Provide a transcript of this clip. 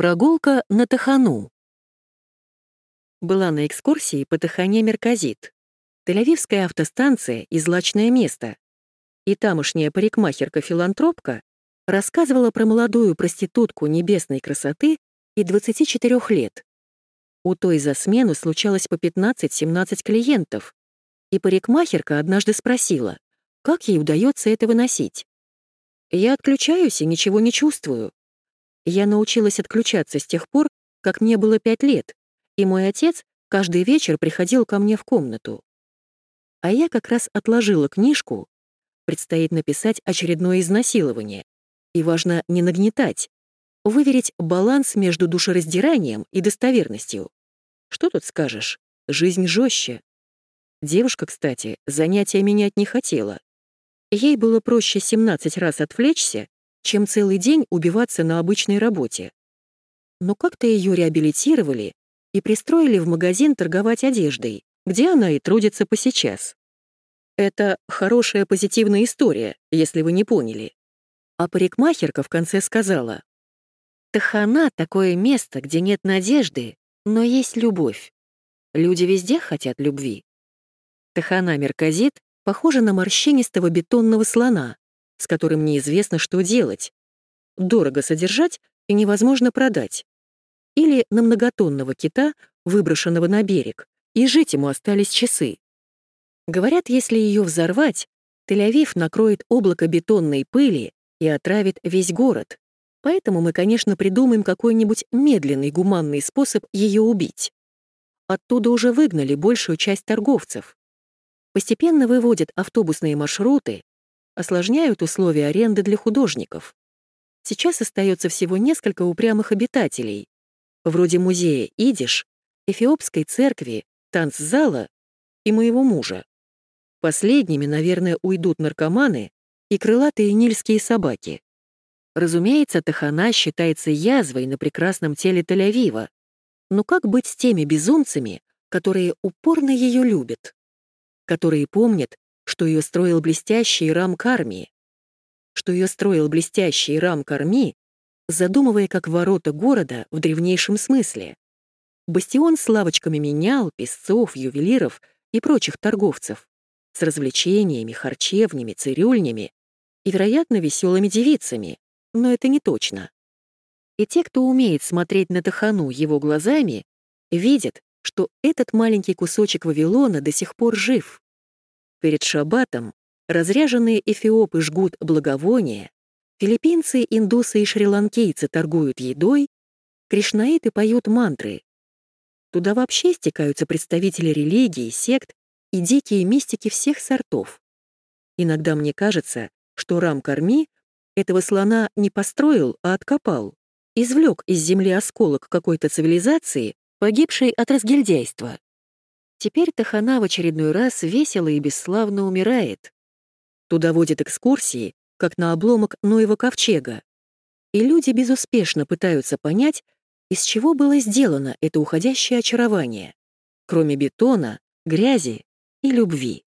Прогулка на Тахану. Была на экскурсии по Тахане Мерказит. Тель-Авивская автостанция — излачное место. И тамошняя парикмахерка-филантропка рассказывала про молодую проститутку небесной красоты и 24 лет. У той за смену случалось по 15-17 клиентов. И парикмахерка однажды спросила, как ей удается это выносить. «Я отключаюсь и ничего не чувствую», я научилась отключаться с тех пор, как мне было пять лет, и мой отец каждый вечер приходил ко мне в комнату. А я как раз отложила книжку, предстоит написать очередное изнасилование, и важно не нагнетать, выверить баланс между душераздиранием и достоверностью. Что тут скажешь? Жизнь жестче. Девушка, кстати, занятия менять не хотела. Ей было проще 17 раз отвлечься, чем целый день убиваться на обычной работе. Но как-то ее реабилитировали и пристроили в магазин торговать одеждой, где она и трудится по сейчас. Это хорошая позитивная история, если вы не поняли. А парикмахерка в конце сказала, «Тахана — такое место, где нет надежды, но есть любовь. Люди везде хотят любви». Тахана Мерказит похожа на морщинистого бетонного слона, с которым неизвестно, что делать. Дорого содержать и невозможно продать. Или на многотонного кита, выброшенного на берег, и жить ему остались часы. Говорят, если ее взорвать, Тель-Авив накроет облако бетонной пыли и отравит весь город. Поэтому мы, конечно, придумаем какой-нибудь медленный гуманный способ ее убить. Оттуда уже выгнали большую часть торговцев. Постепенно выводят автобусные маршруты, осложняют условия аренды для художников. Сейчас остается всего несколько упрямых обитателей, вроде музея Идиш, Эфиопской церкви, танцзала и моего мужа. Последними, наверное, уйдут наркоманы и крылатые нильские собаки. Разумеется, Тахана считается язвой на прекрасном теле Тель-Авива. Но как быть с теми безумцами, которые упорно ее любят? Которые помнят, что ее строил блестящий Рам Карми, что ее строил блестящий Рам Карми, задумывая как ворота города в древнейшем смысле. Бастион с лавочками менял, песцов, ювелиров и прочих торговцев, с развлечениями, харчевнями, цирюльнями и, вероятно, веселыми девицами, но это не точно. И те, кто умеет смотреть на Тахану его глазами, видят, что этот маленький кусочек Вавилона до сих пор жив. Перед шаббатом разряженные эфиопы жгут благовония, филиппинцы, индусы и шри-ланкейцы торгуют едой, кришнаиты поют мантры. Туда вообще стекаются представители религии, сект и дикие мистики всех сортов. Иногда мне кажется, что Рам Карми этого слона не построил, а откопал, извлек из земли осколок какой-то цивилизации, погибшей от разгильдяйства. Теперь Тахана в очередной раз весело и бесславно умирает. Туда водят экскурсии, как на обломок Ноева ковчега. И люди безуспешно пытаются понять, из чего было сделано это уходящее очарование, кроме бетона, грязи и любви.